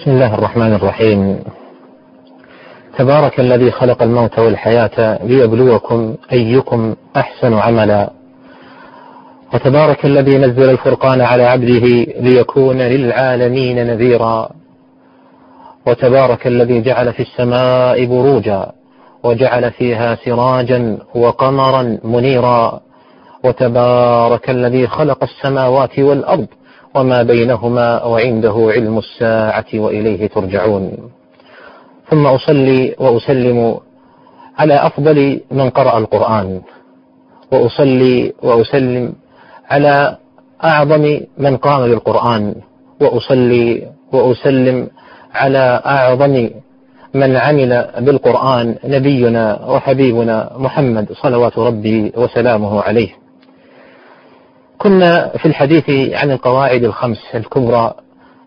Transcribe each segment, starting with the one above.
بسم الله الرحمن الرحيم. تبارك الذي خلق الموت والحياة ليبلوكم أيكم أحسن عملا. وتبارك الذي نزل الفرقان على عبده ليكون للعالمين نذيرا. وتبارك الذي جعل في السماء بروجا وجعل فيها سراجا وقمرا منيرا. وتبارك الذي خلق السماوات والأرض وما بينهما وعنده علم الساعة وإليه ترجعون. ثم أصلي وأسلم على أفضل من قرأ القرآن. وأصلي وأسلم على أعظم من قام بالقرآن. وأصلي وأسلم على أعظم من عمل بالقرآن نبينا وحبيبنا محمد صلوات ربي وسلامه عليه. كنا في الحديث عن القواعد الخمس الكبرى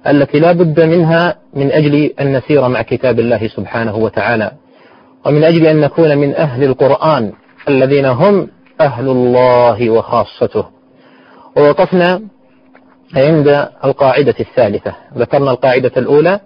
التي لا بد منها من أجل أن نسير مع كتاب الله سبحانه وتعالى ومن أجل أن نكون من أهل القرآن الذين هم أهل الله وخاصته. ووقفنا عند القاعدة الثالثة. ذكرنا القاعدة الأولى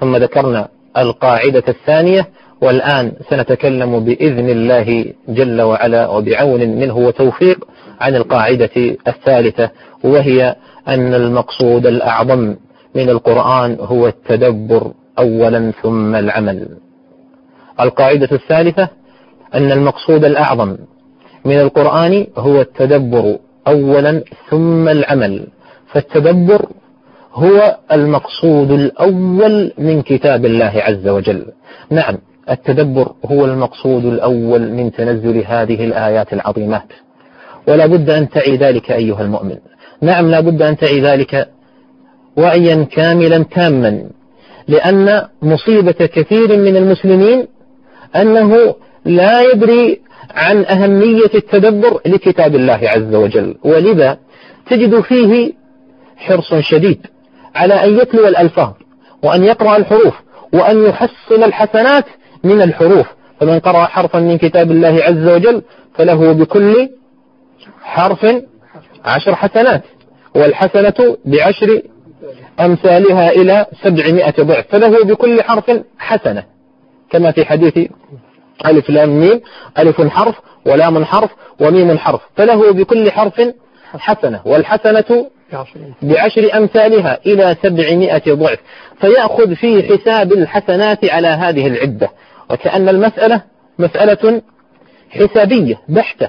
ثم ذكرنا القاعدة الثانية والآن سنتكلم بإذن الله جل وعلا وبعون منه وتوفيق عن القاعدة الثالثة وهي أن المقصود الأعظم من القرآن هو التدبر أولا ثم العمل. القاعدة الثالثة أن المقصود الأعظم من القرآن هو التدبر أولا ثم العمل. فالتدبر هو المقصود الأول من كتاب الله عز وجل. نعم التدبر هو المقصود الأول من تنزل هذه الآيات العظيمات ولا بد أن تعي ذلك أيها المؤمن. نعم لا بد أن تعي ذلك وعيا كاملا تاما لأن مصيبة كثير من المسلمين أنه لا يدري عن أهمية التدبر لكتاب الله عز وجل. ولذا تجد فيه حرص شديد على أن يتلو الألفاظ وأن يقرأ الحروف وأن يحصل الحسنات من الحروف. فمن قرأ حرفا من كتاب الله عز وجل فله بكل حرف عشر حسنات والحسنة بعشر أمثالها إلى سبعمائة ضعف فله بكل حرف حسنة. كما في حديث ألف لام ميم ألف حرف ولام حرف وميم حرف فله بكل حرف حسنة والحسنة بعشر أمثالها إلى سبعمائة ضعف. فيأخذ في حساب الحسنات على هذه العدة. وكأن المسألة مسألة حسابية بحتة.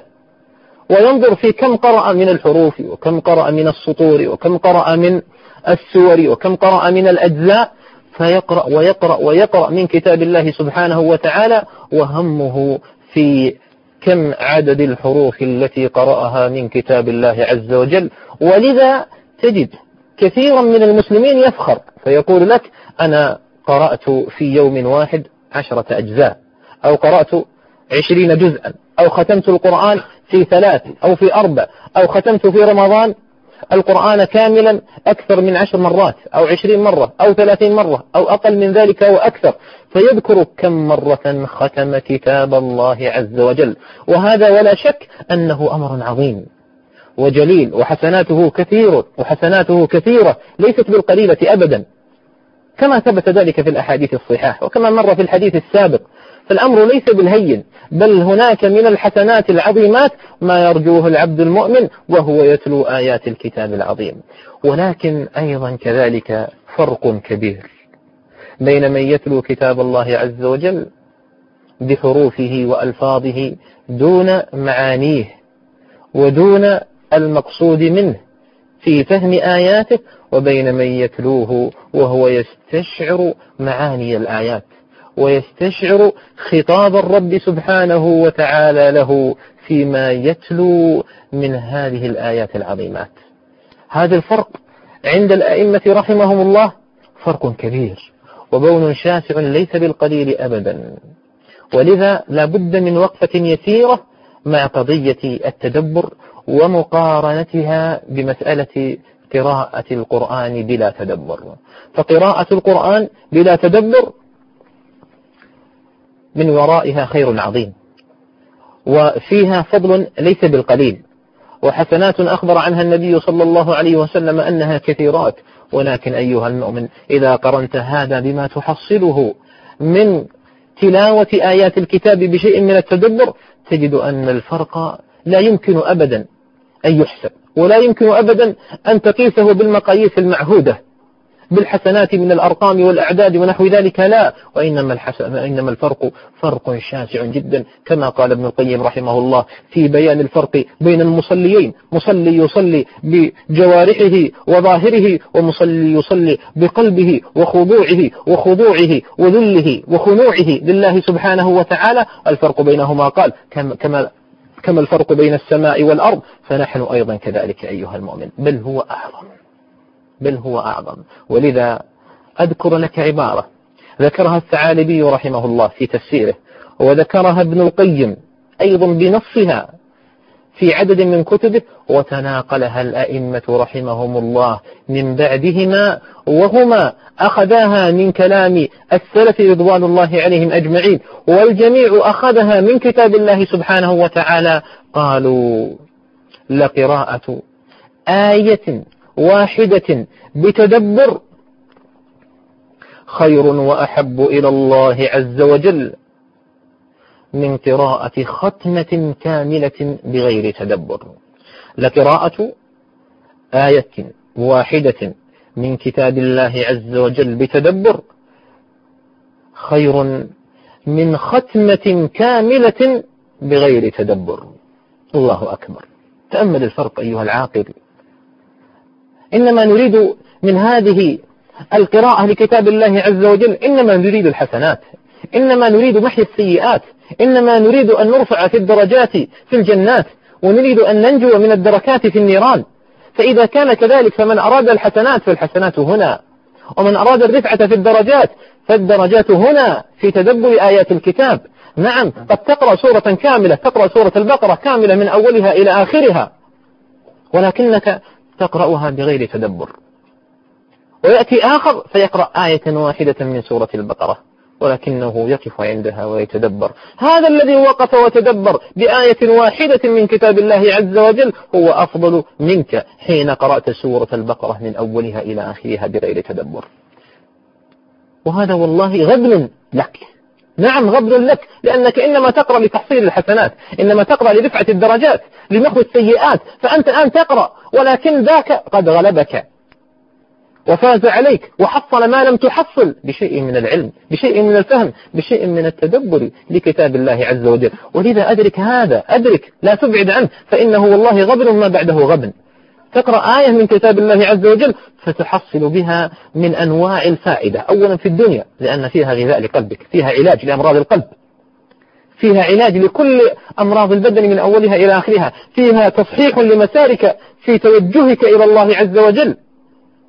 وينظر في كم قرأ من الحروف وكم قرأ من السطور وكم قرأ من السور وكم قرأ من الأجزاء فيقرأ ويقرأ ويقرأ من كتاب الله سبحانه وتعالى وهمه في كم عدد الحروف التي قرأها من كتاب الله عز وجل. ولذا تجد كثيرا من المسلمين يفخر فيقول لك أنا قرأت في يوم واحد عشرة أجزاء أو قرأت عشرين جزءا أو ختمت القرآن في ثلاث أو في أربع أو ختمت في رمضان القرآن كاملا أكثر من عشر مرات أو عشرين مرة أو ثلاثين مرة أو أقل من ذلك أو أكثر. فيذكر كم مرة ختم كتاب الله عز وجل. وهذا ولا شك أنه أمر عظيم وجليل وحسناته كثيرة وحسناته كثيرة ليست بالقليلة أبدا. كما ثبت ذلك في الأحاديث الصحاح وكما مر في الحديث السابق. فالأمر ليس بالهين بل هناك من الحسنات العظيمات ما يرجوه العبد المؤمن وهو يتلو آيات الكتاب العظيم. ولكن أيضا كذلك فرق كبير بين من يتلو كتاب الله عز وجل بحروفه وألفاظه دون معانيه ودون المقصود منه في فهم آياته وبين من يتلوه وهو يستشعر معاني الآيات ويستشعر خطاب الرب سبحانه وتعالى له فيما يتلو من هذه الآيات العظيمات. هذا الفرق عند الأئمة رحمهم الله فرق كبير وبون شاسع ليس بالقليل أبدا. ولذا لا بد من وقفة يسيرة مع قضية التدبر ومقارنتها بمسألة قراءة القرآن بلا تدبر. فقراءة القرآن بلا تدبر من ورائها خير عظيم. وفيها فضل ليس بالقليل. وحسنات أخبر عنها النبي صلى الله عليه وسلم أنها كثيرات. ولكن أيها المؤمن إذا قرنت هذا بما تحصله من تلاوة آيات الكتاب بشيء من التدبر تجد أن الفرق لا يمكن أبدا أن يحسب. ولا يمكن أبدا أن تقيسه بالمقاييس المعهودة بالحسنات من الأرقام والأعداد ونحو ذلك لا. وإنما, وإنما الفرق فرق شاسع جدا كما قال ابن القيم رحمه الله في بيان الفرق بين المصليين. مصلي يصلي بجوارحه وظاهره ومصلي يصلي بقلبه وخضوعه وخضوعه وذله وخنوعه لله سبحانه وتعالى. الفرق بينهما قال كما كما الفرق بين السماء والأرض فنحن أيضا كذلك أيها المؤمن. بل هو أعظم. بل هو أعظم. ولذا أذكر لك عبارة ذكرها الثعالبي رحمه الله في تفسيره وذكرها ابن القيم أيضا بنصها في عدد من كتبه وتناقلها الأئمة رحمهم الله. من بعدهما وهما أخذاها من كلام السلف رضوان الله عليهم أجمعين والجميع أخذها من كتاب الله سبحانه وتعالى. قالوا لقراءة آية واحدة بتدبر خير وأحب إلى الله عز وجل. من قراءة ختمة كاملة بغير تدبر. لقراءة آية واحدة من كتاب الله عز وجل بتدبر. خير من ختمة كاملة بغير تدبر. الله أكبر. تأمل الفرق أيها العاقل. إنما نريد من هذه القراءة لكتاب الله عز وجل إنما نريد الحسنات. إنما نريد محي السيئات إنما نريد أن نرفع في الدرجات في الجنات ونريد أن ننجو من الدركات في النيران. فإذا كان كذلك فمن أراد الحسنات فالحسنات هنا ومن أراد الرفعة في الدرجات فالدرجات هنا في تدبر آيات الكتاب. نعم قد تقرأ سورة كاملة تقرأ سورة البقرة كاملة من أولها إلى آخرها ولكنك تقرأها بغير تدبر. ويأتي آخر فيقرأ آية واحدة من سورة البقرة. ولكنه يقف عندها ويتدبر. هذا الذي وقف وتدبر بآية واحدة من كتاب الله عز وجل هو أفضل منك حين قرأت سورة البقرة من أولها إلى آخرها بغير تدبر. وهذا والله غبن لك. نعم غبن لك لأنك إنما تقرأ لتحصيل الحسنات إنما تقرأ لرفعة الدرجات لمحو السيئات فأنت الآن تقرأ ولكن ذاك قد غلبك. وفاز عليك وحصل ما لم تحصل بشيء من العلم بشيء من الفهم بشيء من التدبر لكتاب الله عز وجل. ولذا أدرك هذا أدرك لا تبعد عنه فإنه والله غبن ما بعده غبن. تقرأ آية من كتاب الله عز وجل فتحصل بها من أنواع الفائدة. أولا في الدنيا لأن فيها غذاء لقلبك فيها علاج لأمراض القلب. فيها علاج لكل أمراض البدن من أولها إلى آخرها. فيها تصحيح لمسارك في توجهك إلى الله عز وجل.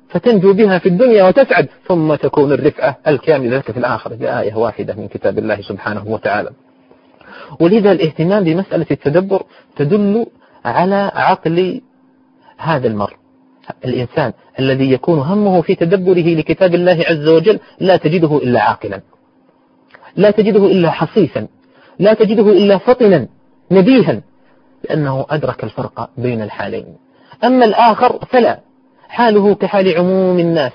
فتنجو بها في الدنيا وتسعد ثم تكون الرفعة الكاملة لك في الآخرة. بآية واحدة من كتاب الله سبحانه وتعالى. ولذا الاهتمام بمسألة التدبر تدل على عقل هذا المرء. الإنسان الذي يكون همه في تدبره لكتاب الله عز وجل لا تجده إلا عاقلا. لا تجده إلا حصيفا لا تجده إلا فطنا. نبيها. لأنه أدرك الفرق بين الحالين. أما الآخر فلا. حاله كحال عموم الناس.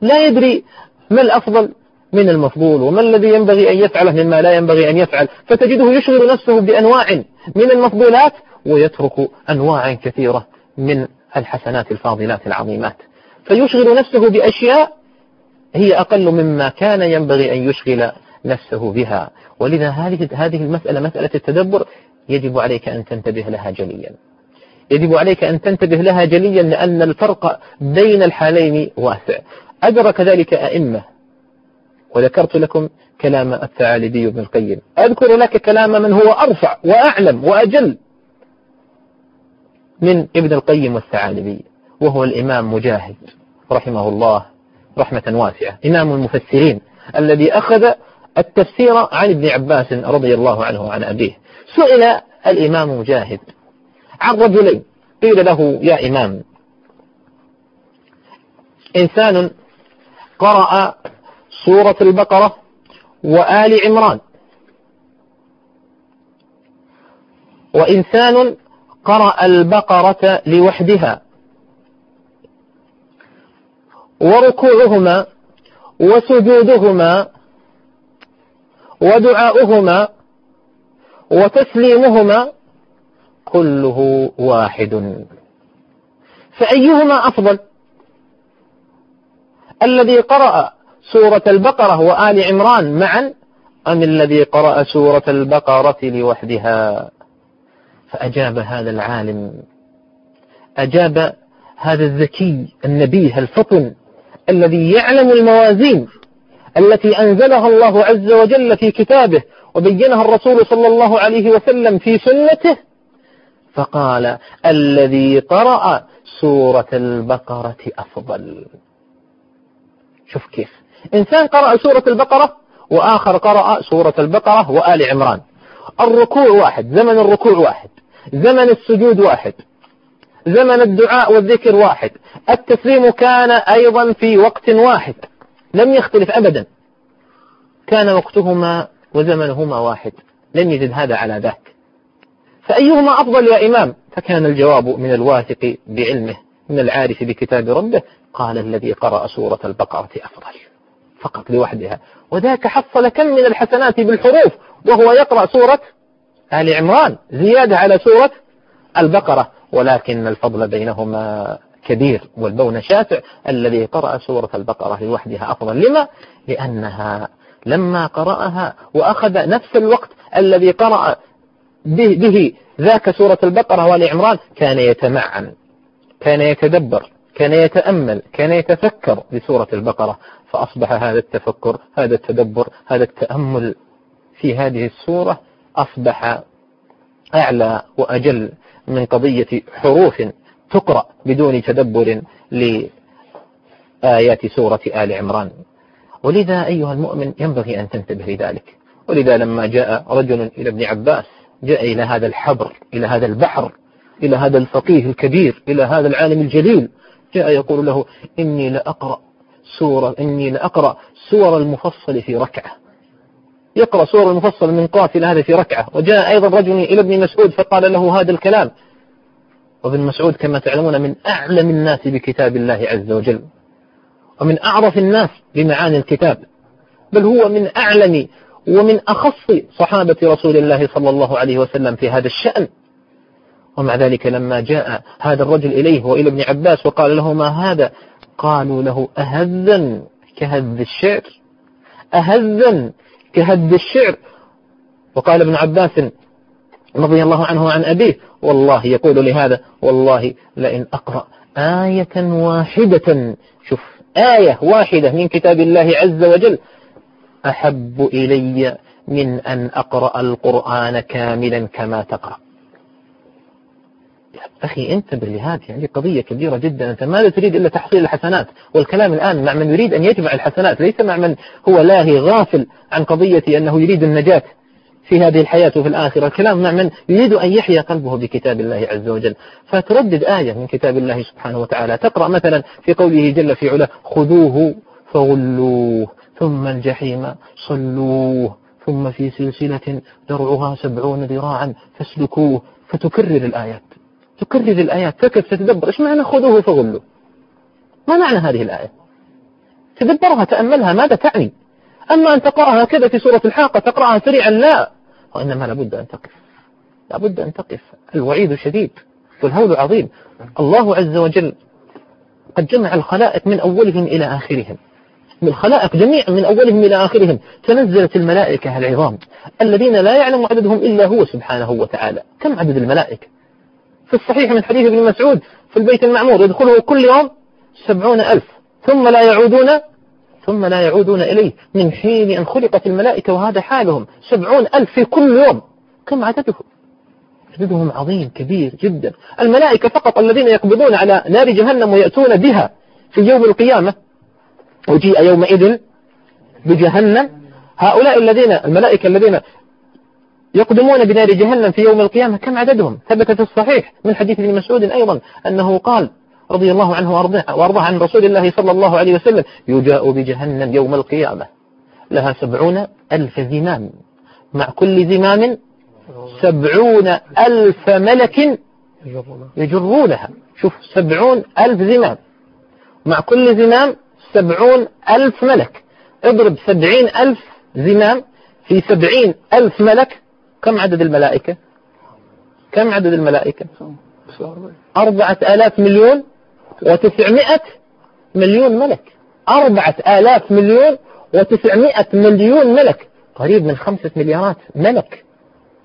لا يدري ما الأفضل من المفضول وما الذي ينبغي أن يفعله مما لا ينبغي أن يفعل. فتجده يشغل نفسه بأنواع من المفضولات ويترك أنواع كثيرة من الحسنات الفاضلات العظيمات. فيشغل نفسه بأشياء هي أقل مما كان ينبغي أن يشغل نفسه بها. ولذا هذه هذه المسألة مسألة التدبر يجب عليك أن تنتبه لها جليا. يجب عليك أن تنتبه لها جليا لأن الفرق بين الحالين واسع. أدرك ذلك أئمة. وذكرت لكم كلام الثعالبي بن القيم. أذكر لك كلام من هو أرفع وأعلم وأجل من ابن القيم والثعالبي وهو الإمام مجاهد رحمه الله رحمة واسعة إمام المفسرين الذي أخذ التفسير عن ابن عباس رضي الله عنه وعن أبيه. سئل الإمام مجاهد عن رجلين قيل له يا إمام. إنسان قرأ سورة البقرة وآل عمران. وإنسان قرأ البقرة لوحدها. وركوعهما وسجودهما ودعاؤهما وتسليمهما كله واحد. فأيهما أفضل؟ الذي قرأ سورة البقرة وآل عمران معا أم الذي قرأ سورة البقرة لوحدها؟ فأجاب هذا العالم. أجاب هذا الذكي النبيه الفطن الذي يعلم الموازين التي أنزلها الله عز وجل في كتابه وبينها الرسول صلى الله عليه وسلم في سنته فقال الذي قرأ سورة البقرة أفضل. شوف كيف. إنسان قرأ سورة البقرة وآخر قرأ سورة البقرة وآل عمران. الركوع واحد زمن الركوع واحد زمن السجود واحد زمن الدعاء والذكر واحد. التسليم كان أيضا في وقت واحد لم يختلف أبدا. كان وقتهما وزمنهما واحد. لم يزد هذا على ذاك. فأيهما أفضل يا إمام؟ فكان الجواب من الواثق بعلمه من العارف بكتاب ربه قال الذي قرأ سورة البقرة أفضل فقط لوحدها. وذاك حصل كم من الحسنات بالحروف وهو يقرأ سورة آل عمران زيادة على سورة البقرة. ولكن الفضل بينهما كبير والبون شاسع. الذي قرأ سورة البقرة لوحدها أفضل. لما؟ لأنها لما قرأها وأخذ نفس الوقت الذي قرأ به, به ذاك سورة البقرة وآل عمران كان يتمعن كان يتدبر كان يتأمل كان يتفكر بسورة البقرة فأصبح هذا التفكر هذا التدبر هذا التأمل في هذه السورة أصبح أعلى وأجل من قضية حروف تقرأ بدون تدبر لآيات سورة آل عمران. ولذا أيها المؤمن ينبغي أن تنتبه لذلك. ولذا لما جاء رجل إلى ابن عباس جاء إلى هذا الحبر إلى هذا البحر إلى هذا الفقيه الكبير إلى هذا العالم الجليل. جاء يقول له إني لأقرأ سورة إني لأقرأ سور المفصل في ركعة. يقرأ سور المفصل من قاف إلى هذا في ركعة. وجاء أيضا رجل إلى ابن مسعود فقال له هذا الكلام. وابن مسعود كما تعلمون من أعلم الناس بكتاب الله عز وجل ومن أعرف الناس بمعاني الكتاب. بل هو من أعلم ومن أخص صحابة رسول الله صلى الله عليه وسلم في هذا الشأن. ومع ذلك لما جاء هذا الرجل إليه وإلى ابن عباس وقال له ما هذا قالوا له أهذا كهذ الشعر؟ أهذا كهذ الشعر؟ وقال ابن عباس رضي الله عنه وعن أبيه والله يقول لهذا والله لئن أقرأ آية واحدة شوف آية واحدة من كتاب الله عز وجل أحب إلي من أن أقرأ القرآن كاملا كما تقرأ. أخي انتبه لهذه يعني قضية كبيرة جدا. أنت ماذا تريد إلا تحصيل الحسنات. والكلام الآن مع من يريد أن يجمع الحسنات ليس مع من هو لاهي غافل عن قضية أنه يريد النجاة في هذه الحياة وفي الآخرة. الكلام مع من يريد أن يحيا قلبه بكتاب الله عز وجل. فتردد آية من كتاب الله سبحانه وتعالى. تقرأ مثلا في قوله جل في علاه خذوه فغلوه. ثم الجحيم صلوه. ثم في سلسلة درعها سبعون ذراعا فاسلكوه. فتكرر الآيات. تكرر الآيات. فكيف تتدبر. إيش معنى خذوه فغلوه؟ ما معنى هذه الآية؟ تدبرها تأملها. ماذا تعني؟ أما أن تقرأها كذا في سورة الحاقة تقرأها سريعا لا. وإنما لابد أن تقف. لابد أن تقف. الوعيد شديد. والهول عظيم. الله عز وجل قد جمع الخلائق من أولهم إلى آخرهم. من الخلائق جميعا من أولهم إلى آخرهم. تنزلت الملائكة العظام الذين لا يعلم عددهم إلا هو سبحانه وتعالى. كم عدد الملائكة؟ في الصحيح من حديث ابن مسعود في البيت المعمور يدخله كل يوم سبعون ألف. ثم لا يعودون ثم لا يعودون إليه. من حين أن خلقت الملائكة وهذا حالهم. سبعون ألف في كل يوم. كم عددهم؟ عددهم عظيم كبير جدا. الملائكة فقط الذين يقبضون على نار جهنم ويأتون بها في يوم القيامة. وجيء يومئذ بجهنم. هؤلاء الذين الملائكة الذين يقدمون بنار جهنم في يوم القيامة كم عددهم؟ ثبت في الصحيح من حديث ابن مسعود أيضا أنه قال رضي الله عنه وأرضاه عن رسول الله صلى الله عليه وسلم يجاء بجهنم يوم القيامة لها سبعون ألف زمام مع كل زمام سبعون ألف ملك يجرونها. شوف سبعون ألف زمام مع كل زمام سبعون ألف ملك. اضرب سبعين ألف زمام في سبعين ألف ملك. كم عدد الملائكة؟ كم عدد الملائكة؟ أربعة آلاف مليون وتسعمائة مليون ملك. أربعة آلاف مليون وتسعمائة مليون ملك. قريب من خمسة مليارات ملك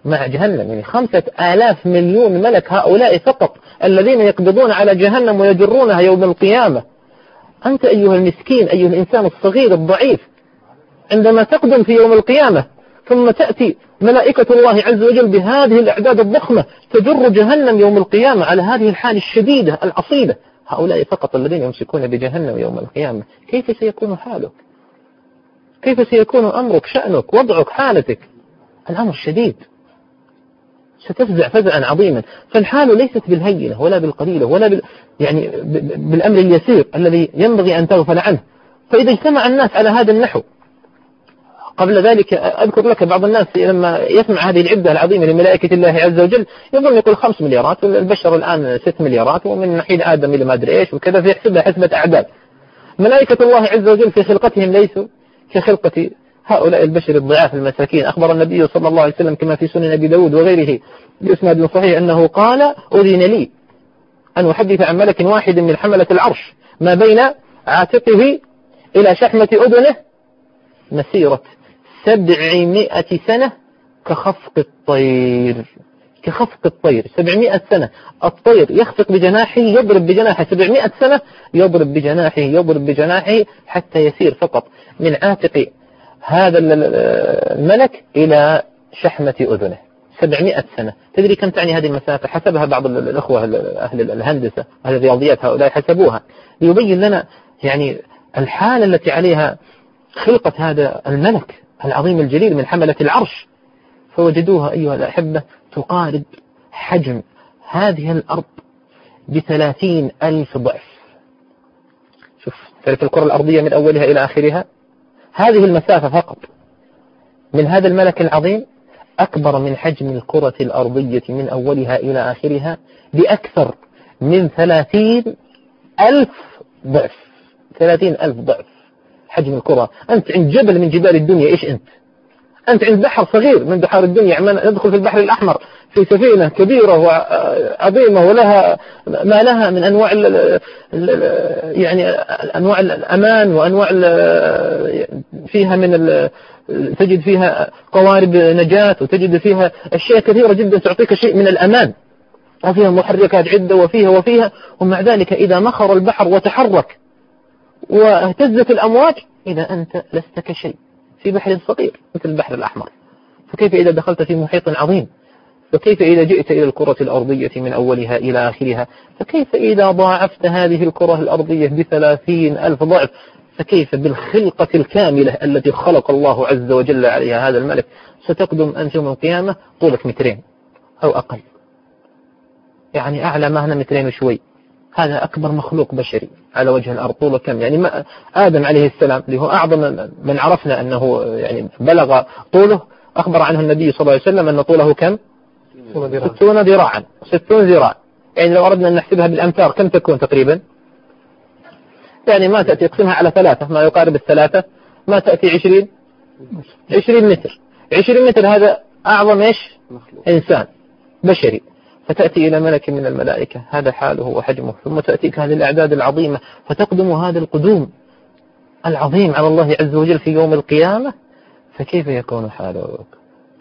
مع جهنم. يعني خمسة آلاف مليون ملك هؤلاء فقط الذين يقبضون على جهنم ويجرونها يوم القيامة. أنت أيها المسكين أيها الإنسان الصغير الضعيف عندما تقدم في يوم القيامة ثم تأتي ملائكة الله عز وجل بهذه الأعداد الضخمة تجر جهنم يوم القيامة على هذه الحال الشديدة العصيبة. هؤلاء فقط الذين يمسكون بجهنم يوم القيامة. كيف سيكون حالك؟ كيف سيكون أمرك شأنك وضعك حالتك؟ الأمر شديد. ستفزع فزعا عظيما. فالحال ليست بالهينة ولا بالقليلة ولا بال يعني بالأمر اليسير الذي ينبغي أن تغفل عنه. فإذا اجتمع الناس على هذا النحو قبل ذلك أذكر لك بعض الناس لما يسمع هذه العدة العظيمة لملائكة الله عز وجل يظن يقول خمس مليارات والبشر الآن ست مليارات ومن حين آدم إلى ما أدري إيش وكذا فيحسبها حسبة أعداد. ملائكة الله عز وجل في خلقتهم ليسوا كخلقة هؤلاء البشر الضعاف المساكين. أخبر النبي صلى الله عليه وسلم كما في سنن أبي داود وغيره بإسناد صحيح أنه قال أذن لي. أن أحدث عن ملك واحد من حملة العرش ما بين عاتقه إلى شحمة أذنه مسيرة سبعمائة سنة كخفق الطير. كخفق الطير. سبعمائة سنة. الطير يخفق بجناحه يضرب بجناحه سبعمائة سنة يضرب بجناحه يضرب بجناحه حتى يسير فقط. من عاتق هذا الملك إلى شحمة أذنه. سبعمائة سنة. تدري كم تعني هذه المسافة؟ حسبها بعض الأخوة أهل الهندسة أهل الرياضيات هؤلاء حسبوها. ليبين لنا يعني الحالة التي عليها خلقة هذا الملك العظيم الجليل من حملة العرش. فوجدوها أيها الأحبة تقارب حجم هذه الأرض بثلاثين ألف ضعف. شوف تعرف الكرة الأرضية من أولها إلى آخرها. هذه المسافة فقط من هذا الملك العظيم أكبر من حجم الكرة الأرضية من أولها إلى آخرها بأكثر من ثلاثين ألف ضعف. ثلاثين ألف ضعف حجم الكرة. أنت عند جبل من جبال الدنيا إيش أنت؟ أنت عند بحر صغير من بحار الدنيا ندخل في البحر الأحمر في سفينة كبيرة وعظيمة ولها ما لها من أنواع ال يعني أنواع الأمان وأنواع فيها من تجد فيها قوارب نجاة وتجد فيها أشياء كثيرة جدا تعطيك شيء من الأمان. وفيها محركات عدة وفيها وفيها ومع ذلك إذا مخر البحر وتحرك واهتزت الأمواج إذا أنت لست كشيء. في بحر صغير مثل البحر الأحمر. فكيف إذا دخلت في محيط عظيم؟ فكيف إذا جئت إلى الكرة الأرضية من أولها إلى آخرها؟ فكيف إذا ضاعفت هذه الكرة الأرضية بثلاثين ألف ضعف؟ فكيف بالخلقة الكاملة التي خلق الله عز وجل عليها هذا الملك ستقدم أنت يوم القيامة طولك مترين أو أقل. يعني أعلى ما هنا مترين وشوي. هذا أكبر مخلوق بشري على وجه الأرض طوله كم؟ يعني ما آدم عليه السلام اللي هو أعظم من عرفنا أنه يعني بلغ طوله أخبر عنه النبي صلى الله عليه وسلم أن طوله كم؟ ستون ذراعا. ستون ذراع يعني لو أردنا أن نحسبها بالأمتار كم تكون تقريبا؟ يعني ما تأتي اقسمها على ثلاثة ما يقارب الثلاثة ما تأتي عشرين عشرين متر. عشرين متر هذا أعظم إيش؟ إنسان بشري. فتأتي إلى ملك من الملائكة هذا حاله وحجمه. ثم تأتيك هذه الأعداد العظيمة فتقدم هذا القدوم العظيم على الله عز وجل في يوم القيامة. فكيف يكون حالك؟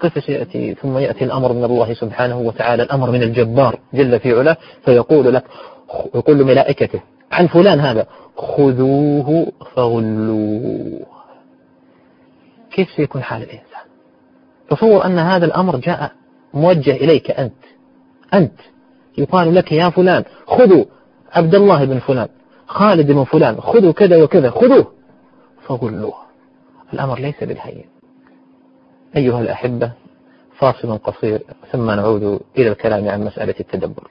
كيف سيأتي؟ ثم يأتي الأمر من الله سبحانه وتعالى الأمر من الجبار جل في علاه فيقول لك يقول لملائكته عن فلان هذا. خذوه فغلوه. كيف سيكون حال الإنسان؟ تصور أن هذا الأمر جاء موجه إليك أنت. أنت. يقال لك يا فلان خذوا عبد الله بن فلان خالد بن فلان خذوا كذا وكذا خذوه فغلوه. الأمر ليس بالهين. أيها الأحبة فاصل قصير ثم نعود إلى الكلام عن مسألة التدبر.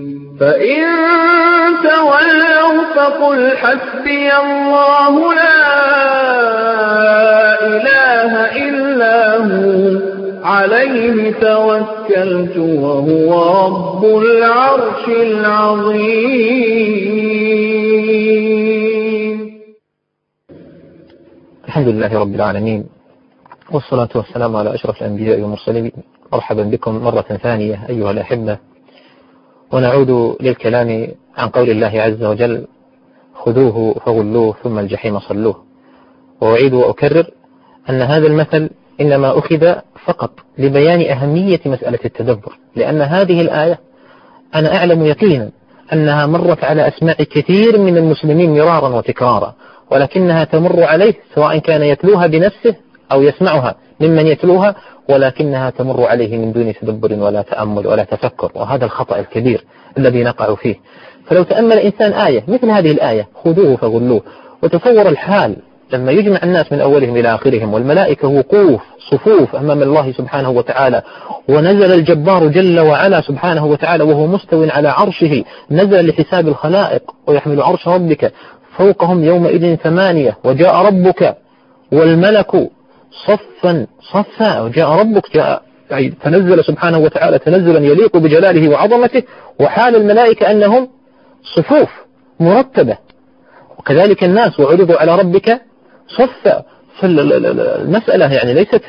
فإن تولوا فقل حسبي الله لا إله إلا هو عليه توكلت وهو رب العرش العظيم. الحمد لله رب العالمين والصلاة والسلام على أشرف الأنبياء والمرسلين. مرحبا بكم مرة ثانية أيها الأحبة. ونعود للكلام عن قول الله عز وجل خذوه فغلوه ثم الجحيم صلوه. وأعيد وأكرر أن هذا المثل إنما أخذ فقط لبيان أهمية مسألة التدبر لأن هذه الآية أنا أعلم يقينا أنها مرت على أسماع كثير من المسلمين مرارا وتكرارا ولكنها تمر عليه سواء كان يتلوها بنفسه أو يسمعها ممن يتلوها ولكنها تمر عليه من دون تدبر ولا تأمل ولا تفكر وهذا الخطأ الكبير الذي نقع فيه. فلو تأمل إنسان آية مثل هذه الآية خذوه فغلوه. وتصور الحال لما يجمع الناس من أولهم إلى آخرهم والملائكة وقوف صفوف أمام الله سبحانه وتعالى ونزل الجبار جل وعلا سبحانه وتعالى وهو مستو على عرشه نزل لحساب الخلائق ويحمل عرش ربك فوقهم يومئذ ثمانية وجاء ربك والملك صفا صفا وجاء ربك جاء يعني تنزل سبحانه وتعالى تنزلا يليق بجلاله وعظمته وحال الملائكة أنهم صفوف مرتبة. وكذلك الناس وعرضوا على ربك صفا. فالمسألة يعني ليست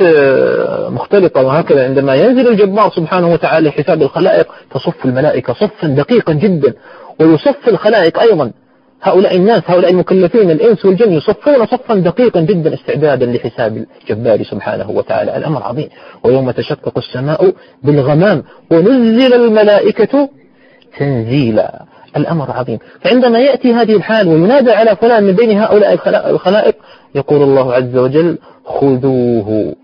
مختلطة وهكذا عندما ينزل الجبار سبحانه وتعالى حساب الخلائق تصف الملائكة صفا دقيقا جدا. ويصف الخلائق أيضا هؤلاء الناس هؤلاء المكلفين الإنس والجن يصفون صفا دقيقا جدا استعدادا لحساب الجبار سبحانه وتعالى. الأمر عظيم. ويوم تشقق السماء بالغمام ونزل الملائكة تنزيلا. الأمر عظيم. فعندما يأتي هذه الحال وينادى على فلان من بين هؤلاء الخلائق يقول الله عز وجل خذوه.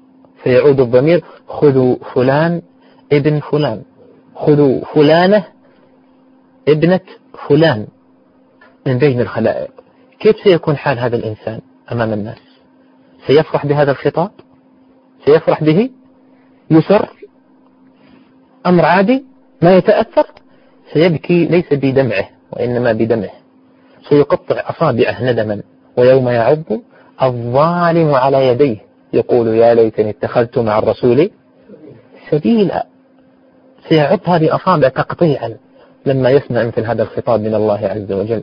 فيعود الضمير خذوا فلان ابن فلان. خذوا فلانة ابنة فلان. من بين الخلائق. كيف سيكون حال هذا الإنسان أمام الناس؟ سيفرح بهذا الخطاب؟ سيفرح به؟ يسر أمر عادي؟ ما يتأثر؟ سيبكي ليس بدمعه وإنما بدمه سيقطع أصابعه ندما ويوم يعض الظالم على يديه. يقول يا ليتني اتخذت مع الرسول سبيلا. سيعض هذه أصابع تقطيعا لما يسمع مثل هذا الخطاب من الله عز وجل.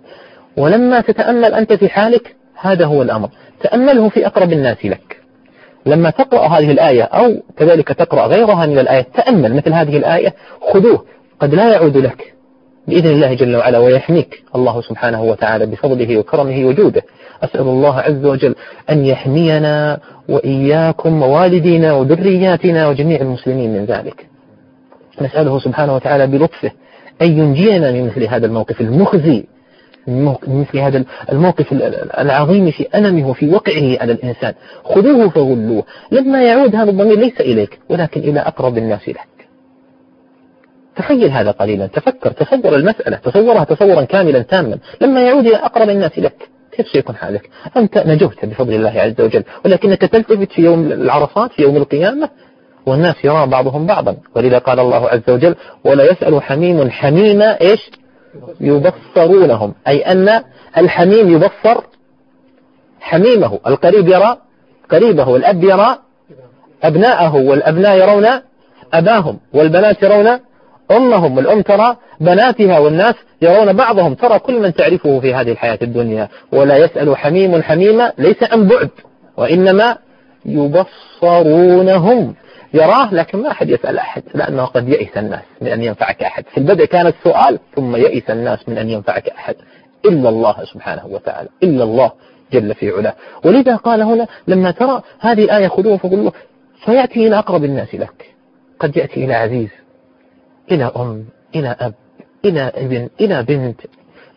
ولما تتأمل أنت في حالك هذا هو الأمر. تأمله في أقرب الناس لك. لما تقرأ هذه الآية أو كذلك تقرأ غيرها من الآية تأمل مثل هذه الآية خذوه. قد لا يعود لك. بإذن الله جل وعلا ويحميك. الله سبحانه وتعالى بفضله وكرمه وجوده. أسأل الله عز وجل أن يحمينا وإياكم ووالدينا وذرياتنا وجميع المسلمين من ذلك. نسأله سبحانه وتعالى بلطفه أن ينجينا من مثل هذا الموقف المخزي. من مثل هذا الموقف العظيم في ألمه وفي وقعه على الإنسان. خذوه فغلوه. لما يعود هذا الضمير ليس إليك ولكن إلى أقرب الناس لك تخيل هذا قليلا. تفكر تصور المسألة تصورها تصورا كاملا تاما. لما يعود إلى أقرب الناس لك كيف سيكون حالك؟ أنت نجوت بفضل الله عز وجل ولكنك تلتفت في يوم العرفات في يوم القيامة والناس يرى بعضهم بعضا. ولذا قال الله عز وجل ولا يسأل حميم حميما إيش؟ يبصرونهم. أي أن الحميم يبصر حميمه. القريب يرى قريبه الأب يرى أبناءه والأبناء يرون أباهم والبنات يرون أمهم والأم ترى بناتها والناس يرون بعضهم. ترى كل من تعرفه في هذه الحياة الدنيا. ولا يسأل حميم حميما ليس عن بعد وإنما يبصرونهم. يراه لكن ما أحد يسأل أحد لأنه قد يئس الناس من أن ينفعك أحد. في البدء كان السؤال ثم يئس الناس من أن ينفعك أحد. إلا الله سبحانه وتعالى إلا الله جل في علاه. ولذا قال هنا لما ترى هذه الآية خذوه فقل فيأتي إلى أقرب الناس لك. قد يأتي إلى عزيز إلى أم إلى أب إلى ابن إلى بنت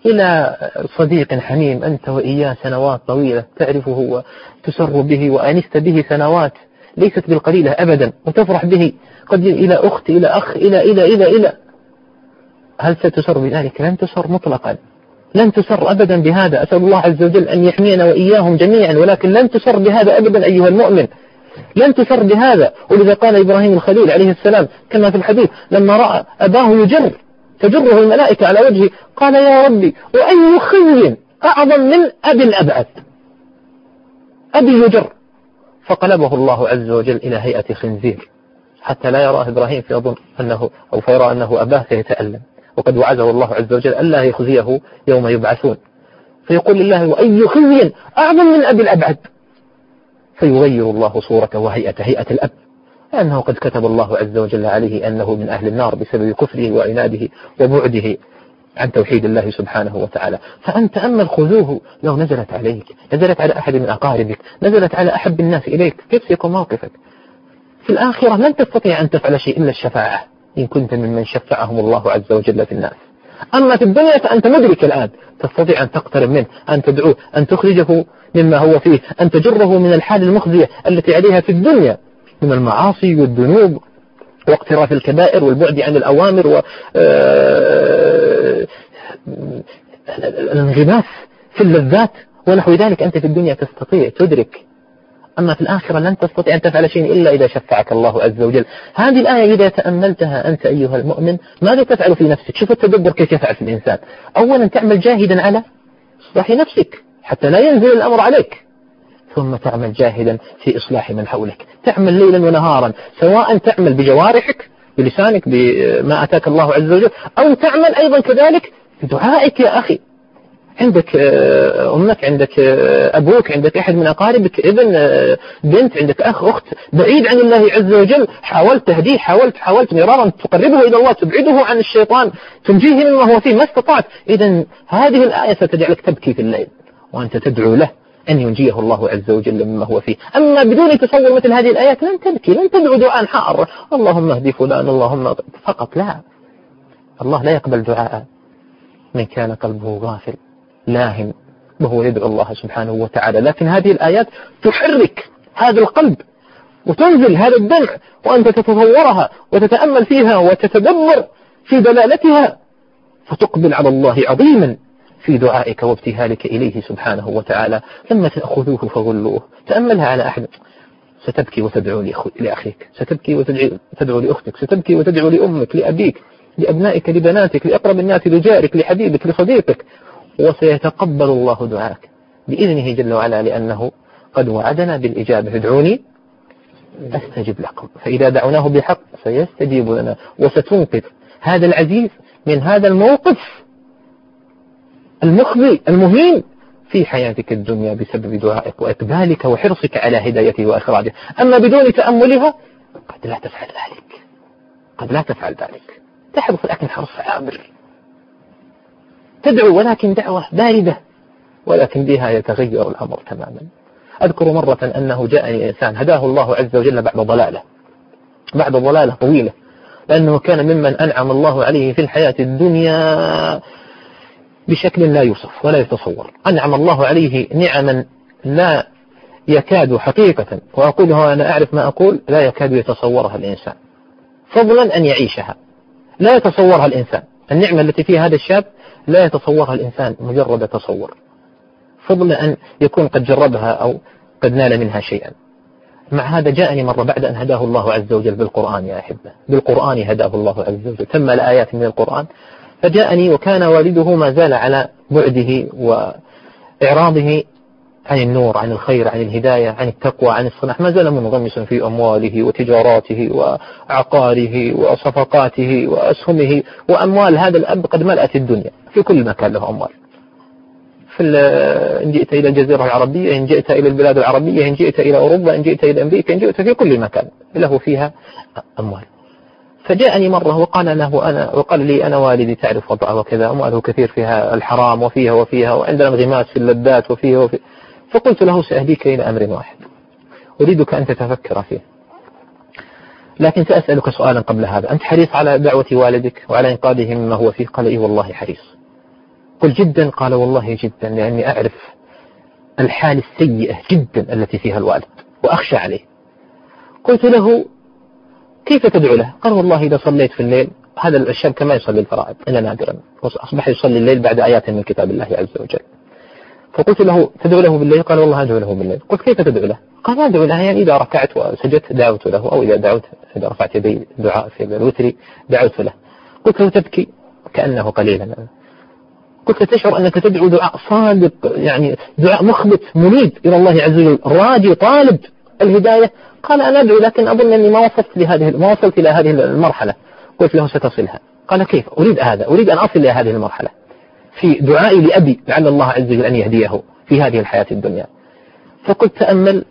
إلى صديق حميم أنت وإياه سنوات طويلة تعرفه وتسر به وأنست به سنوات. ليست بالقليلة أبدا وتفرح به. قد إلى أخت إلى أخ إلى إلى إلى إلى. هل ستسر بذلك؟ لن تسر مطلقا. لن تسر أبدا بهذا. أسأل الله عز وجل أن يحمينا وإياهم جميعا ولكن لن تسر بهذا أبدا أيها المؤمن. لن تسر بهذا. ولذا قال إبراهيم الخليل عليه السلام كما في الحديث لما رأى أباه يجر تجره الملائكة على وجهه قال يا ربي وأي خزي أعظم من أبي الأبعد أبي يجر. فقلبه الله عز وجل إلى هيئة خنزير حتى لا يراه إبراهيم فيظن أنه أو فيرى أنه أباه فيتألم وقد وعده الله عز وجل ألا يخزيه يوم يبعثون. فيقول لله وأي خزي أعظم من أبي الأبعد. فيغير الله صورته وهيئته هيئة الأب. لأنه قد كتب الله عز وجل عليه أنه من أهل النار بسبب كفره وعناده وبعده. عن توحيد الله سبحانه وتعالى. فأنت أما خذوه لو نزلت عليك نزلت على أحد من أقاربك نزلت على أحب الناس إليك كيف سيكون موقفك. في الآخرة لن تستطيع أن تفعل شيء إلا الشفاعة إن كنت ممن شفعهم الله عز وجل في الناس. أما في الدنيا فأنت مدرك الآن تستطيع أن تقترب منه أن تدعوه أن تخرجه مما هو فيه أن تجره من الحال المخزية التي عليها في الدنيا من المعاصي والذنوب واقتراف الكبائر والبعد عن الأوامر و آه، الانغماس في اللذات ونحو ذلك. أنت في الدنيا تستطيع تدرك أما في الآخرة لن تستطيع أن تفعل شيء إلا إذا شفعك الله عز وجل. هذه الآية إذا تأملتها أنت أيها المؤمن ماذا تفعل في نفسك؟ شوف التدبر كيف يفعل في الإنسان. أولا تعمل جاهدا على إصلاح نفسك حتى لا ينزل الأمر عليك. ثم تعمل جاهدا في إصلاح من حولك. تعمل ليلا ونهارا سواء تعمل بجوارحك بلسانك بما أتاك الله عز وجل أو تعمل أيضا كذلك بدعائك يا أخي. عندك آه، أمك عندك آه، أبوك عندك أحد من أقاربك ابن آه، بنت عندك أخ أخت بعيد عن الله عز وجل حاولت تهديه حاولت حاولت مرارا تقربه إلى الله تبعده عن الشيطان تنجيه مما هو فيه ما استطعت. إذا هذه الآية ستجعلك تبكي في الليل وأنت تدعو له. أن ينجيه الله عز وجل مما هو فيه. أما بدون تصور مثل هذه الآيات لن تبكي لن تدعو دعاء حار. اللهم اهدي فلان اللهم فقط لا. الله لا يقبل دعاء. من كان قلبه غافل لاهن وهو يدعو الله سبحانه وتعالى. لكن هذه الآيات تحرك هذا القلب وتنزل هذا الدمع وأنت تتصورها وتتأمل فيها وتتدبر في دلالتها فتقبل على الله عظيما. في دعائك وابتهالك إليه سبحانه وتعالى لما تأخذوه فغلوه. تأملها على أحد. ستبكي وتدعو لأخيك. ستبكي وتدعو لأختك. ستبكي وتدعو لأمك لأبيك لأبنائك لبناتك لأقرب الناس لجارك لحبيبك لصديقك وسيتقبل الله دعاك. بإذنه جل وعلا لأنه قد وعدنا بالإجابة. ادعوني أستجب لكم. فإذا دعوناه بحق سيستجيب لنا. وستنقذ هذا العزيز من هذا الموقف المخزي المهين في حياتك الدنيا بسبب دعائك وإقبالك وحرصك على هدايته وإخراجه. أما بدون تأملها قد لا تفعل ذلك. قد لا تفعل ذلك. تحرص لكن حرص عابر تدعو ولكن دعوة باردة ولكن بها يتغير الأمر تماما. أذكر مرة أنه جاءني إنسان هداه الله عز وجل بعد ضلالة بعد ضلالة طويلة لأنه كان ممن أنعم الله عليه في الحياة الدنيا بشكل لا يوصف ولا يتصور. أنعم الله عليه نعما لا يكاد حقيقة وأقولها أنا أعرف ما أقول لا يكاد يتصورها الإنسان. فضلا أن يعيشها. لا يتصورها الإنسان. النعمة التي فيها هذا الشاب لا يتصورها الإنسان مجرد تصور. فضل أن يكون قد جربها أو قد نال منها شيئا. مع هذا جاءني مرة بعد أن هداه الله عز وجل بالقرآن يا أحبة. بالقرآن هداه الله عز وجل. تم الآيات من القرآن فجاءني وكان والده ما زال على بعده وإعراضه عن النور عن الخير عن الهداية عن التقوى عن الصلاح. ما زال منغمسا في أمواله وتجاراته وأعقاره وصفقاته وأسهمه وأموال هذا الأب قد ملأت الدنيا. في كل مكان له أموال. في إن جئت إلى الجزيرة العربية إن جئت إلى البلاد العربية إن جئت إلى أوروبا إن جئت إلى أمريكا إن جئت في كل مكان له فيها أموال. فجاءني مرة وقال له أنا وقال لي أنا والدي تعرف وضعه وكذا أمواله كثير فيها الحرام وفيها وفيها وعندنا انغماس في اللذات وفيها وفيها فقلت له سأهديك إلى أمر واحد أريدك أن تتفكر فيه. لكن سأسألك سؤالا قبل هذا أنت حريص على دعوة والدك وعلى إنقاذه مما هو فيه قال إي والله حريص. قل جدا قال والله جدا لأني أعرف الحال السيئة جدا التي فيها الوالد وأخشى عليه. قلت له كيف تدعو له؟ قال والله إذا صليت في الليل هذا الشاب كما يصلي الفرائض إلا نادرا. أصبح يصلي الليل بعد آيات من كتاب الله عز وجل. فقلت له تدعو له بالليل؟ قال والله أدعو له بالليل. قلت كيف تدعو له؟ قال أدعو له يعني إذا ركعت وسجدت دعوت له أو إذا دعوت إذا رفعت يدي دعاء في الوتر دعوت له. قلت له تبكي؟ كأنه قليلا. قلت تشعر أنك تدعو دعاء صادق يعني دعاء مخبت منيب إلى الله عز وجل راجي طالب الهداية؟ قال أنا أدعو لكن أظن أني ما وصلت لهذه ما وصلت إلى هذه المرحلة. قلت له ستصلها. قال كيف؟ أريد هذا. أريد أن أصل إلى هذه المرحلة. في دعائي لأبي لعل الله عز وجل أن يهديه في هذه الحياة الدنيا. فقلت تأمل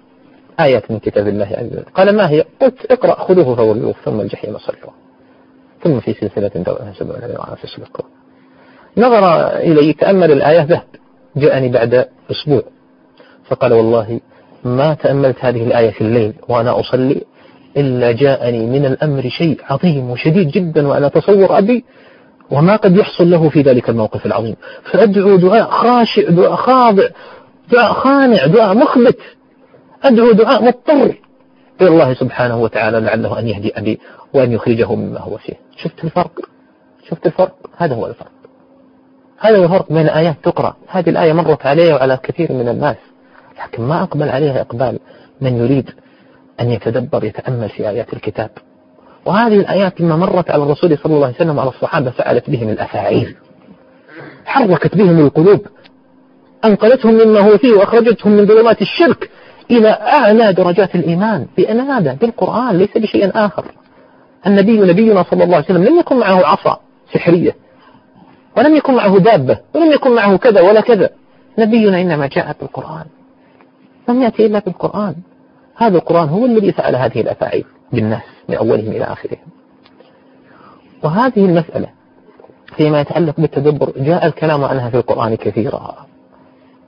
آيات من كتاب الله عز وجل. قال ما هي؟ قلت اقرأ خذوه فولوه ثم الجحيم صلوه. ثم في سلسلة دورها سبعون ذراعا فاسلكوه نظر إلي تأمل الآية ذهب جاءني بعد أسبوع. فقال والله ما تأملت هذه الآية في الليل وأنا أصلي إلا جاءني من الأمر شيء عظيم وشديد جدا وأنا أتصور أبي وما قد يحصل له في ذلك الموقف العظيم. فأدعو دعاء خاشع دعاء خاضع دعاء خانع دعاء مخبت. أدعو دعاء مضطر إلى الله سبحانه وتعالى لعله أن يهدي أبي وأن يخرجه مما هو فيه. شفت الفرق؟ شفت الفرق؟ هذا هو الفرق. هذا هو الفرق بين آيات تقرأ. هذه الآية مرت علي وعلى كثير من الناس. لكن ما أقبل عليها إقبال من يريد أن يتدبر يتأمل في آيات الكتاب. وهذه الآيات لما مرت على الرسول صلى الله عليه وسلم وعلى الصحابة فعلت بهم الأفاعيل. حركت بهم القلوب. أنقلتهم مما هو فيه وأخرجتهم من ظلمات الشرك إلى أعلى درجات الإيمان بأن هذا بالقرآن ليس بشيء آخر. النبي نبينا صلى الله عليه وسلم لم يكن معه عصا سحرية ولم يكن معه دابة ولم يكن معه كذا ولا كذا. نبينا إنما جاء بالقرآن. لم يأتي إلا بالقرآن هذا القرآن هو الذي فعل هذه الأفاعيل بالناس من أولهم إلى آخرهم. وهذه المسألة فيما يتعلق بالتدبر جاء الكلام عنها في القرآن كثيرا.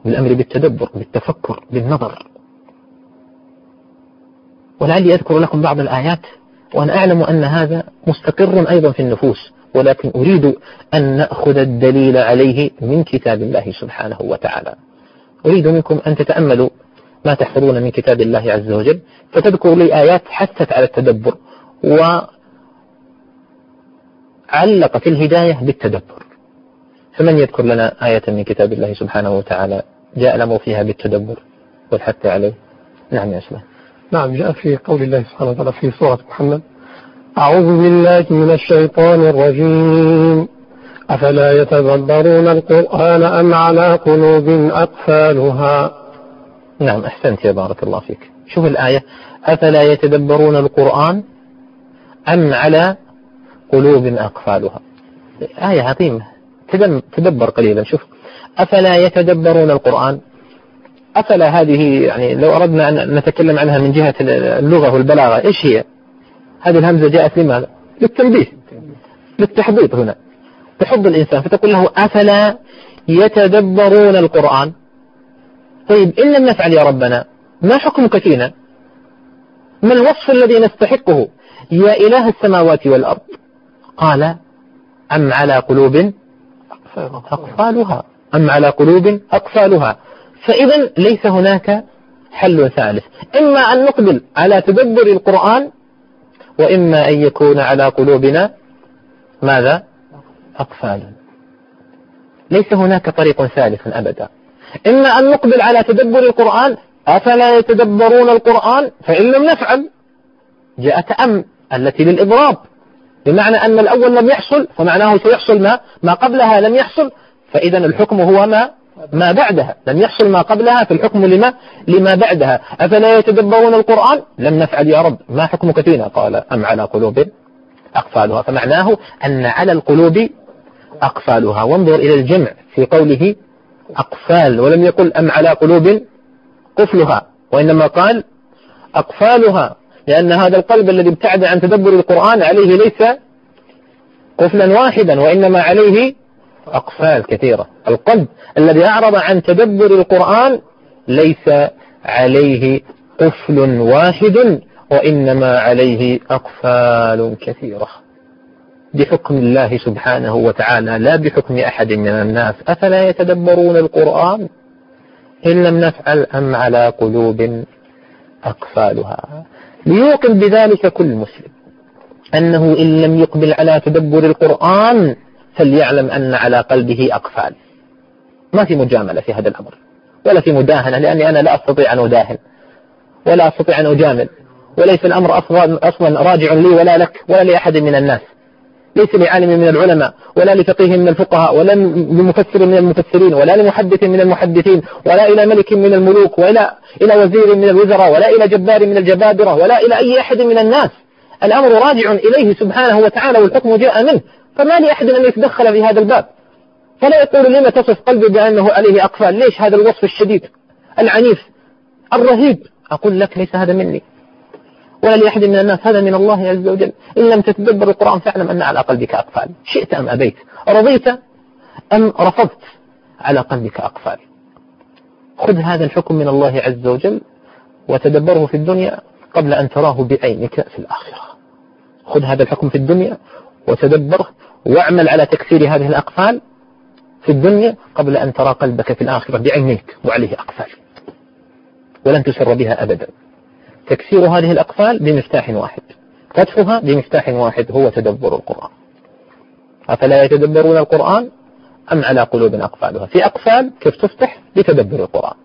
بالأمر بالتدبر بالتفكر بالنظر. ولعلي أذكر لكم بعض الآيات وأنا أعلم أن هذا مستقر أيضا في النفوس ولكن أريد أن نأخذ الدليل عليه من كتاب الله سبحانه وتعالى. أريد منكم أن تتأملوا ما تحفظون من كتاب الله عز وجل فتذكروا لي آيات حثت على التدبر. وعلقت الهداية بالتدبر. فمن يذكر لنا آية من كتاب الله سبحانه وتعالى جاء الأمر فيها بالتدبر والحث عليه؟ نعم يا أسماء نعم جاء في قول الله سبحانه وتعالى في سورة محمد أعوذ بالله من الشيطان الرجيم. أفلا يتدبرون القرآن أم على قلوب أقفالها؟ نعم أحسنت يا بارك الله فيك. شوف الآية أفلا يتدبرون القرآن أم على قلوب أقفالها؟ آية عظيمة. تدبر قليلا. شوف أفلا يتدبرون القرآن؟ أفلا هذه يعني لو أردنا أن نتكلم عنها من جهة اللغة والبلاغة إيش هي؟ هذه الهمزة جاءت لماذا؟ للتنبيه للتحضيض هنا. تحض الإنسان فتقول له أفلا يتدبرون القرآن؟ طيب إن لم نفعل يا ربنا ما حكمك فينا؟ ما الوصف الذي نستحقه؟ يا إله السماوات والأرض. قال أم على قلوب أقفالها؟ أم على قلوب أقفالها. فإذا ليس هناك حل ثالث. إما أن نقبل على تدبر القرآن وإما أن يكون على قلوبنا ماذا؟ أقفال. ليس هناك طريق ثالث أبدا. إما أن نقبل على تدبر القرآن. أفلا يتدبرون القرآن؟ فإن لم نفعل. جاءت أم التي للإضراب. بمعنى أن الأول لم يحصل فمعناه سيحصل ما؟ ما قبلها لم يحصل. فإذا الحكم هو ما؟ ما بعدها. لم يحصل ما قبلها في الحكم لما؟ لما بعدها. أفلا يتدبرون القرآن؟ لم نفعل يا رب. ما حكمك فينا قال أم على قلوب أقفالها. فمعناه أن على القلوب أقفالها. وانظر إلى الجمع في قوله أقفال ولم يقل أم على قلوب قفلها وإنما قال أقفالها لأن هذا القلب الذي ابتعد عن تدبر القرآن عليه ليس قفلا واحدا وإنما عليه أقفال كثيرة. القلب الذي أعرض عن تدبر القرآن ليس عليه قفل واحد وإنما عليه أقفال كثيرة. بحكم الله سبحانه وتعالى لا بحكم أحد من الناس. أفلا يتدبرون القرآن؟ إن لم نفعل أم على قلوب أقفالها. ليوقن بذلك كل مسلم أنه إن لم يقبل على تدبر القرآن فليعلم أن على قلبه أقفال. ما في مجاملة في هذا الأمر ولا في مداهنة لأني أنا لا أستطيع أن أداهن ولا أستطيع أن أجامل وليس الأمر أصلا, أصلا راجع لي ولا لك ولا لأحد من الناس. ليس لعالم من العلماء ولا لفقيه من الفقهاء ولا لمفسر من المفسرين ولا لمحدث من المحدثين ولا إلى ملك من الملوك ولا إلى وزير من الوزراء ولا إلى جبار من الجبابرة ولا إلى أي أحد من الناس. الأمر راجع إليه سبحانه وتعالى والحكم جاء منه. فما لأحد أن يتدخل في هذا الباب. فلا يقول لما تصف قلبي بأنه عليه أقفال؟ ليش هذا الوصف الشديد العنيف الرهيب؟ أقول لك ليس هذا مني. ولا لأحد من الناس. هذا من الله عز وجل. إن لم تتدبر القرآن فاعلم أن على قلبك أقفال. شئت أم أبيت؟ رضيت أم رفضت على قلبك أقفال؟ خذ هذا الحكم من الله عز وجل وتدبره في الدنيا قبل أن تراه بعينك في الآخرة. خذ هذا الحكم في الدنيا وتدبره واعمل على تكسير هذه الأقفال في الدنيا قبل أن ترى قلبك في الآخرة بعينيك وعليه أقفال. ولن تسر بها أبدا. تكسير هذه الأقفال بمفتاح واحد. فتحها بمفتاح واحد هو تدبر القرآن. أفلا يتدبرون القرآن أم على قلوب أقفالها؟ في أقفال كيف تفتح؟ بتدبر القرآن.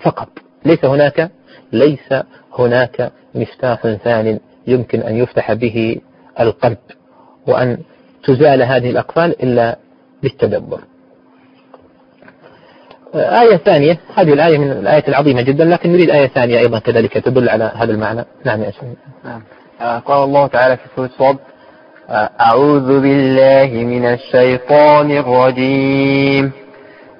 فقط. ليس هناك ليس هناك مفتاح ثان يمكن أن يفتح به القلب وأن تزال هذه الأقفال إلا بالتدبر. آية ثانية هذه الآية من الآية العظيمة جدا لكن نريد آية ثانية أيضا كذلك تدل على هذا المعنى. نعم يا سيدي نعم. آه، قال الله تعالى في سورة صاد آه، أعوذ بالله من الشيطان الرجيم.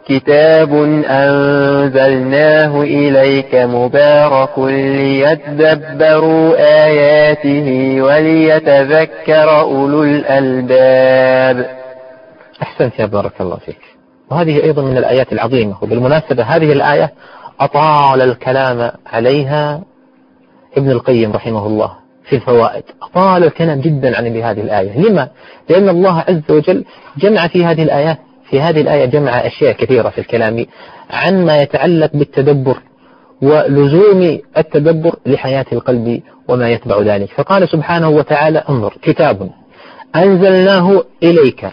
كتاب أنزلناه إليك مبارك ليتدبروا آياته وليتذكر أولو الألباب. أحسنت يا بارك الله فيك. وهذه أيضا من الآيات العظيمة. وبالمناسبة هذه الآية أطال الكلام عليها ابن القيم رحمه الله في الفوائد. أطال الكلام جدا عن هذه الآية. لما؟ لأن الله عز وجل جمع في هذه الآيات في هذه الآية جمع أشياء كثيرة في الكلام عن ما يتعلق بالتدبر ولزوم التدبر لحياة القلب وما يتبع ذلك. فقال سبحانه وتعالى انظر كتاب أنزلناه إليك.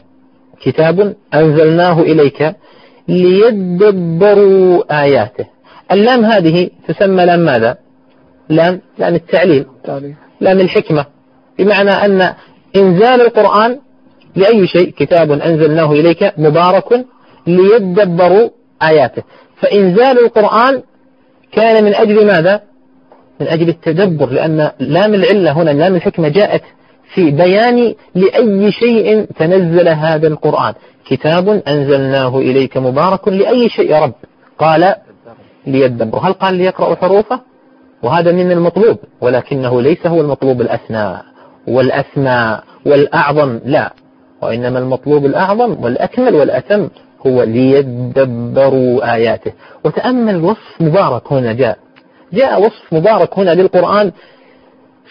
كتاب أنزلناه إليك ليدبروا آياته. اللام هذه تسمى لام ماذا؟ لام لام التعليل. لام الحكمة. بمعنى أن إنزال القرآن لأي شيء كتاب أنزلناه إليك مبارك ليدبروا آياته. فإنزال القرآن كان من أجل ماذا؟ من أجل التدبر لأن لام العلة هنا لام الحكمة جاءت في بيان لأي شيء تنزل هذا القرآن. كتاب أنزلناه إليك مبارك لأي شيء يا رب. قال ليدبر. هل قال ليقرأوا حروفه؟ وهذا من المطلوب ولكنه ليس هو المطلوب الأثنى والأسمى والأعظم لا. وإنما المطلوب الأعظم والأكمل والأتم هو ليدبروا آياته. وتأمل وصف مبارك هنا جاء. جاء وصف مبارك هنا للقرآن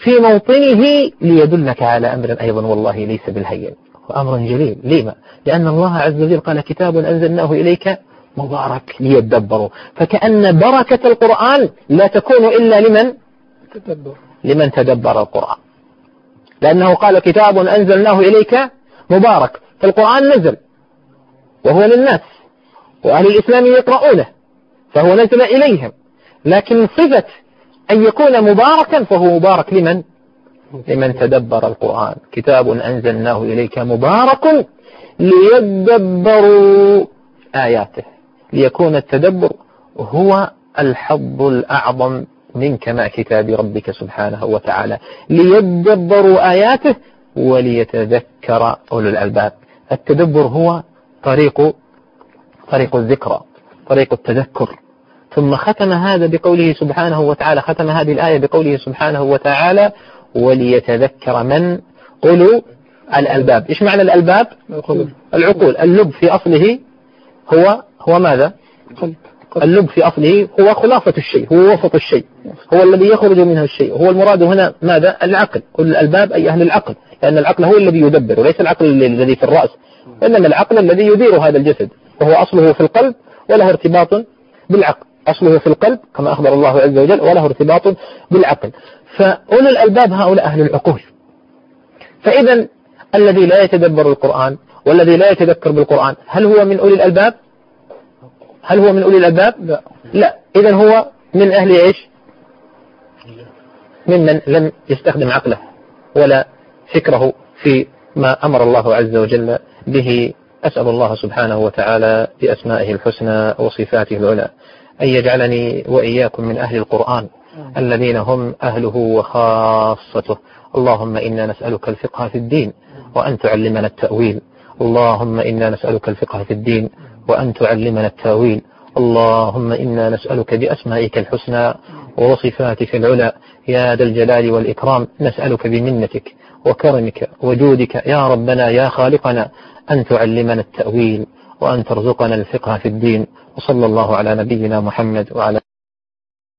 في موطنه ليدلك على أمر أيضا والله ليس بالهين. وأمر جليل. لما؟ لأن الله عز وجل قال كتاب أنزلناه إليك مبارك ليدبروا. فكأن بركة القرآن لا تكون إلا لمن؟ تدبر. لمن تدبر القرآن. لأنه قال كتاب أنزلناه إليك مبارك. فالقرآن نزل. وهو للناس. وأهل الإسلام يقرؤونه. فهو نزل إليهم. لكن صفة أن يكون مباركا فهو مبارك لمن؟ لمن تدبر القرآن. كتاب أنزلناه إليك مبارك ليدبروا آياته. ليكون التدبر هو الحظ الأعظم من كما كتاب ربك سبحانه وتعالى. ليدبروا آياته وليتذكر أولو الألباب. التدبر هو طريق طريق الذكرى طريق التذكر. ثم ختم هذا بقوله سبحانه وتعالى ختم هذه الآية بقوله سبحانه وتعالى وليتذكر من أولو الألباب. إيش معنى الألباب؟ العقول. اللب في أصله هو هو ماذا؟ اللب في أصله هو خلاصة الشيء هو وسط الشيء هو الذي يخرج منه الشيء هو المراد هنا ماذا؟ العقل. كل الألباب أي أهل العقل لأن العقل هو الذي يدبر وليس العقل الذي في الرأس وإنما العقل الذي يدير هذا الجسد وهو أصله في القلب وله ارتباط بالعقل. أصله في القلب كما أخبر الله عز وجل وله ارتباط بالعقل. فأولو الألباب هؤلاء أهل العقول. فإذا الذي لا يتدبر القرآن والذي لا يتذكر بالقرآن هل هو من أولي الألباب؟ هل هو من أولي الألباب؟ لا. لا. إذا هو من أهل إيش؟ ممن لم يستخدم عقله ولا فكره في ما أمر الله عز وجل به. أسأل الله سبحانه وتعالى بأسمائه الحسنى وصفاته العلى. أن يجعلني وإياكم من أهل القرآن الذين هم أهله وخاصته. اللهم إنا نسألك الفقه في الدين وأن تعلمنا التأويل. اللهم إنا نسألك الفقه في الدين وأن تعلمنا التأويل. اللهم إنا نسألك بأسمائك الحسنى وصفاتك العلى. يا ذا الجلال والإكرام نسألك بمنتك وكرمك وجودك. يا ربنا يا خالقنا أن تعلمنا التأويل. وأن ترزقنا الفقه في الدين وصلى الله على نبينا محمد وعلى